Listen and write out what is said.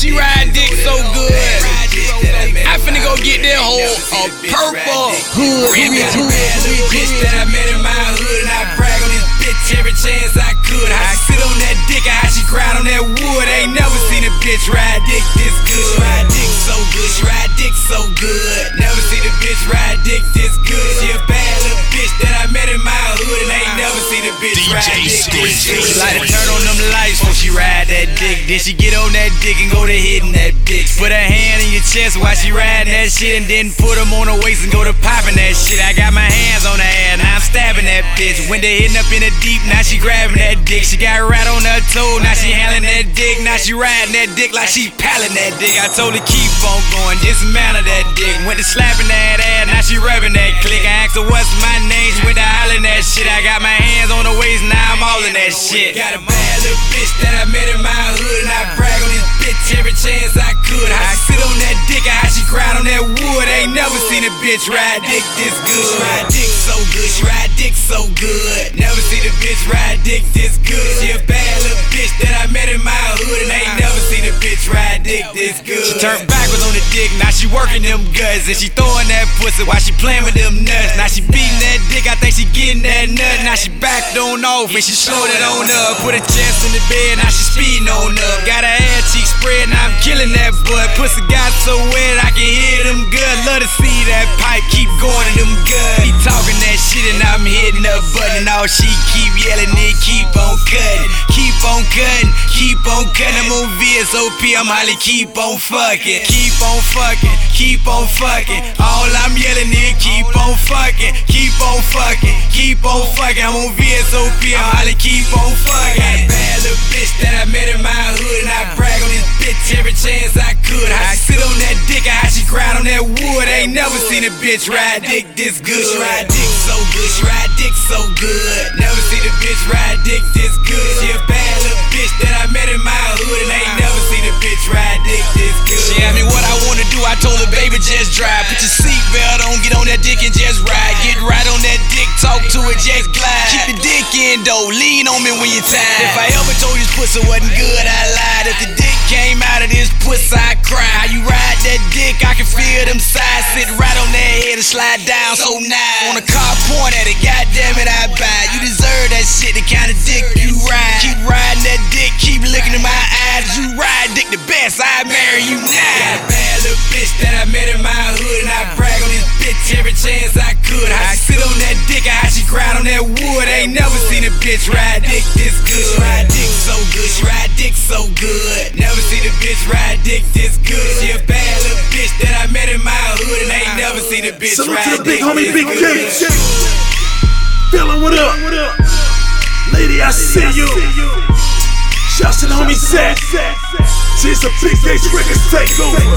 She ride dick so good. I finna go get that whole a purple hood. Little bitch that I met in my hood, and I brag on this bitch every chance I could. I sit on that dick, I she cried on that wood. I ain't never seen a bitch ride dick this good. She ride dick so good, she ride dick so good. Never seen a bitch ride dick this good. She Then she get on that dick and go to hitting that bitch. Put her hand in your chest while she riding that shit, and then put them on her waist and go to popping that shit. I got my hands on her ass, now I'm stabbing that bitch. When they hitting up in the deep, now she grabbing that dick. She got rat on her toe, now she handling that dick. Now she riding that dick like she palling that dick. I told her keep on going, dismantle that dick. Went to slapping that ass, now she rubbing that click. I asked her what's my name, she went to hollering that shit. I got my all in that shit. Got a bad little bitch that I met in my hood, and I brag on this bitch every chance I could. I sit on that dick, I she cried on that wood. Ain't never seen a bitch ride dick this good. She ride dick so good, she ride dick so good. Never seen a bitch ride dick this good. She a bad little She turned backwards on the dick, now she working them guts, and she throwing that pussy while she playing with them nuts. Now she beating that dick, I think she getting that nut. Now she backed on off, and she slowed it on up. Put a chest in the bed, now she speeding on up. Got her ass cheek spread, now I'm killing that butt. Pussy got so wet, I can hear them good. Love to see that pipe keep going to them good. He talking that shit, and I'm hitting the button. All she keep yelling, it keep on cutting, keep on cutting, keep on cutting. I'm on VSOP, I'm holly, keep on fucking, keep on fucking, keep on fucking. All I'm yelling is keep on fucking, keep on fucking, keep on fucking. I'm on VSOP, I'm holly, keep on fucking. Got a bad little bitch that I met in my hood, and I brag on this bitch every chance I could. I sit on that dick, how she cried on that wood. Ain't never seen a bitch ride dick this good. She ride dick so good, she ride dick so good. Never seen a bitch ride dick this good. She baby, just drive. Put your seatbelt on, get on that dick and just ride. Get right on that dick, talk to it, just glide. Keep the dick in though, lean on me when you're tired. If I ever told you this pussy wasn't good, I lied. If the dick came out of this pussy, I cry. How you ride that dick, I can feel them sides. Sit right on that head and slide down so nice. On a car, point at it, goddamn it, I buy. You deserve that shit, the kind of dick you ride. Keep riding that dick, keep looking in my eyes. You ride dick the best, I marry you now. Got a bad little bitch that bitch ride dick this good. Ride dick so good, she ride dick so good. Never seen a bitch ride dick this good. She a bad little bitch that I met in my hood, and ain't never seen a bitch Salute ride to the big dick homie, Big. J. Feeling what up? Lady, I see you. Shouts to the homie. See, it's a big H Records takeover.